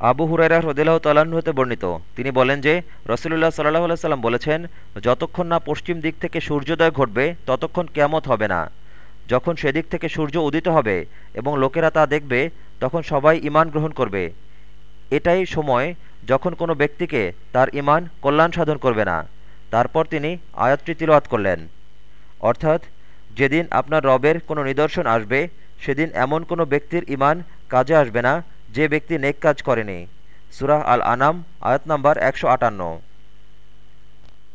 আবু হুরাইরা হ্রদিল্লাহ তাল্লাহ্ন হতে বর্ণিত। তিনি বলেন যে, রসুলুল্লাহ সাল্লাহ সাল্লাম বলেছেন, যতক্ষণ না পশ্চিম দিক থেকে সূর্যোদয় ঘটবে, ততক্ষণ কেয়ামত হবে না। যখন সেদিক থেকে সূর্য উদিত হবে এবং লোকেরা তা দেখবে, তখন সবাই ইমান গ্রহণ করবে। এটাই সময় যখন কোনো ব্যক্তিকে তার ইমান কল্যাণ সাধন করবে না। তারপর তিনি আয়াতটি তিলওয়াত করলেন। অর্থাৎ, যেদিন আপনার রবের কোনো নিদর্শন আসবে, সেদিন এমন কোনো ব্যক্তির ইমান কাজে আসবে না যে ব্যক্তি নেক কাজ করেনি। সুরাহ আল আনাম আয়াত নম্বর একশো আটান্ন।